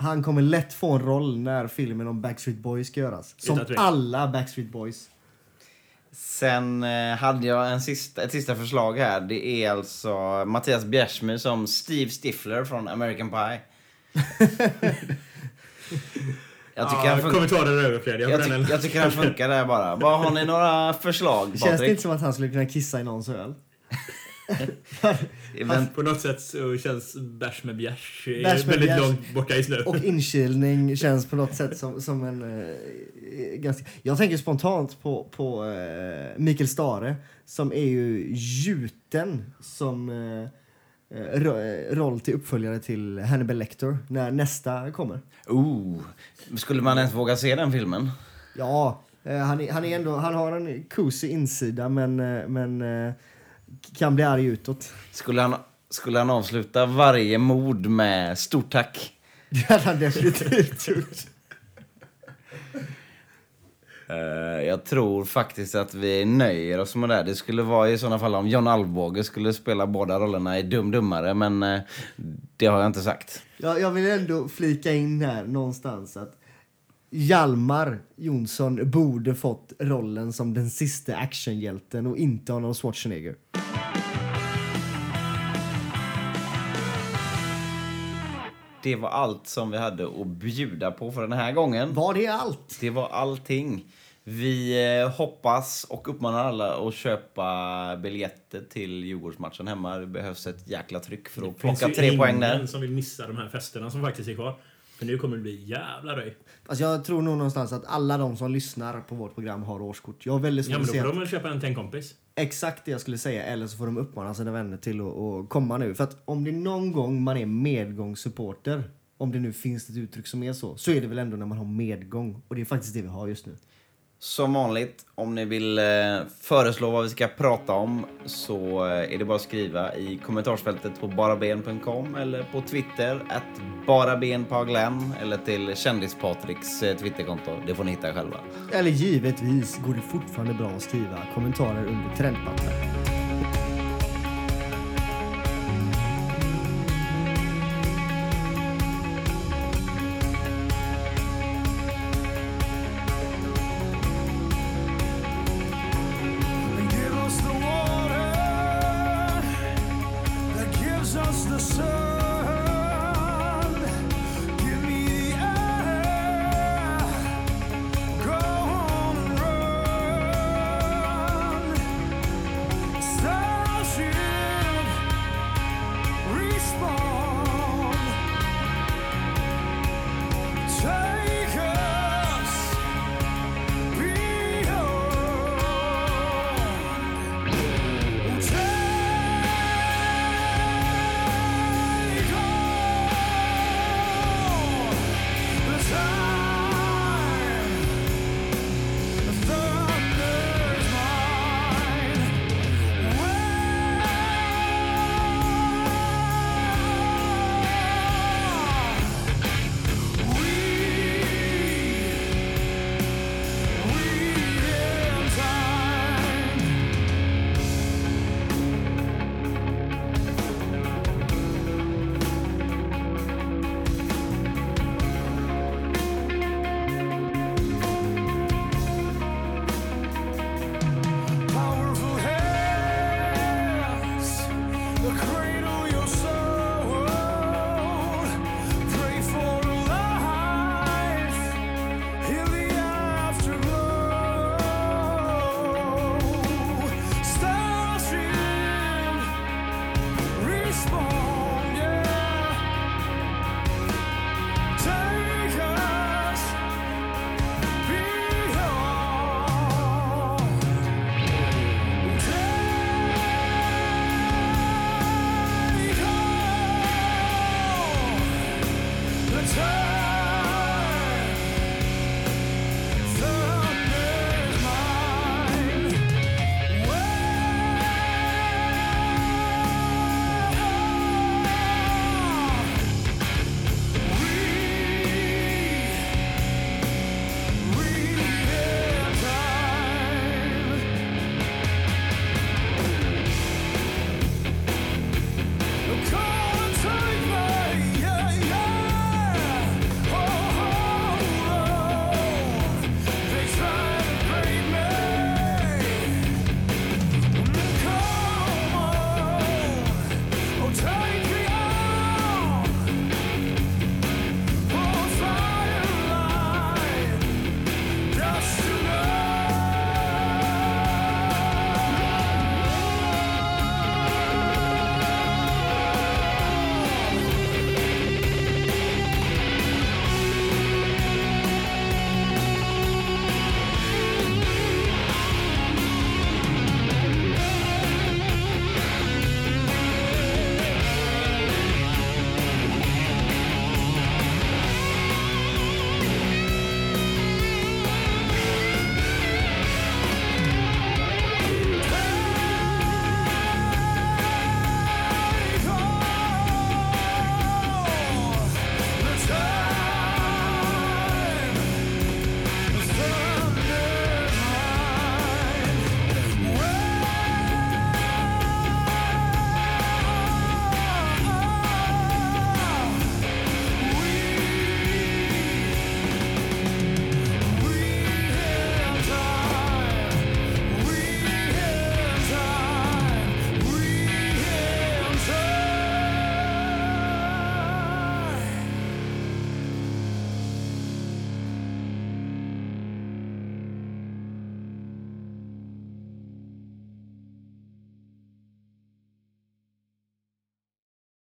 Han kommer lätt få en roll när filmen om Backstreet Boys ska göras. Som alla Backstreet Boys. Sen eh, hade jag en sista, ett sista förslag här. Det är alltså Mattias Bjärsmyr som Steve Stifler från American Pie. jag tycker ja, han funkar. kommentarer är överflödiga Jag, på den. ty- jag tycker han funkar där bara. Vad Har ni några förslag, Känns det Patrik? inte som att han skulle kunna kissa i någons öl? Event- På något sätt så känns bärs med bjärs Bärs med väldigt bjärs. långt borta just nu. Och inkilning känns på något sätt som, som en... Eh, ganska... Jag tänker spontant på, på eh, Mikael Stare som är ju gjuten som eh, eh, eh, roll till uppföljare till Hannibal Lecter när nästa kommer. Oh, skulle man ens våga se den filmen? Ja, eh, han, är, han, är ändå, han har en cozy insida men, men kan bli arg utåt. Skulle han, skulle han avsluta varje mord med stort tack? Det hade han definitivt gjort. Eh, jag tror faktiskt att vi nöjer oss med det. Det skulle vara i sådana fall om John Alvbåge skulle spela båda rollerna i Dum Dummare, men eh, det har jag inte sagt. Jag, jag vill ändå flika in här någonstans att Hjalmar Jonsson borde fått rollen som den sista actionhjälten och inte Arnold Schwarzenegger. Det var allt som vi hade att bjuda på för den här gången. Var det allt? Det var allting. Vi eh, hoppas och uppmanar alla att köpa biljetter till Djurgårdsmatchen hemma. Det behövs ett jäkla tryck för att Det finns plocka ju tre poäng ingen där. som vill missa de här festerna som faktiskt är kvar. För nu kommer det bli jävla röj. Alltså jag tror nog någonstans att alla de som lyssnar på vårt program har årskort. Jag har väldigt svårt Ja, men då får att- de väl köpa en till en kompis. Exakt det jag skulle säga, eller så får de uppmana sina vänner till att, att komma nu. För att om det är någon gång man är medgångssupporter, om det nu finns ett uttryck som är så, så är det väl ändå när man har medgång. Och det är faktiskt det vi har just nu. Som vanligt, om ni vill eh, föreslå vad vi ska prata om så eh, är det bara att skriva i kommentarsfältet på baraben.com eller på Twitter, att barabenpaglen eller till kändispatriks eh, Twitterkonto. Det får ni hitta själva. Eller givetvis går det fortfarande bra att skriva kommentarer under Trendpappret.